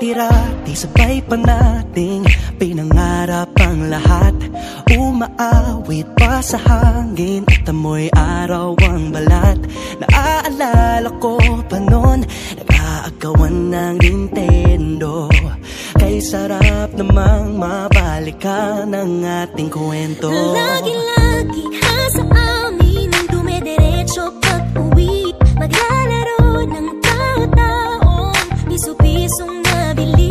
Dati-rati sabay pa nating pinangarap ang lahat. Umaawit pa sa hangin at amoy araw ang balat. Naaalala ko pa noon, nag-aagawan ng Nintendo. Kay sarap namang mabalikan ang ating kwento. Lagi-lagi believe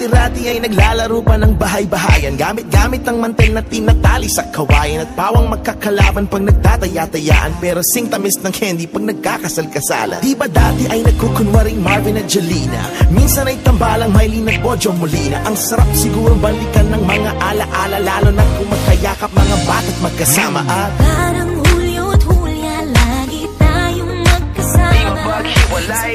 ang Dati-rati ay naglalaro pa ng bahay-bahayan. Gamit-gamit ang mantel na tinatali sa kawayan At pawang magkakalaban pag nagtataya-tayaan. Pero sing tamis ng candy pag nagkakasal-kasalan. Di ba dati ay nagkukunwaring Marvin at Jelena? Minsan ay tambalang Mylene at Bojo Molina. Ang sarap siguro balikan ng mga ala-ala Lalo na kung magkayakap mga bata't magkasama. At Parang Hulyo't Hulya Lagi tayong magkasama. Sabay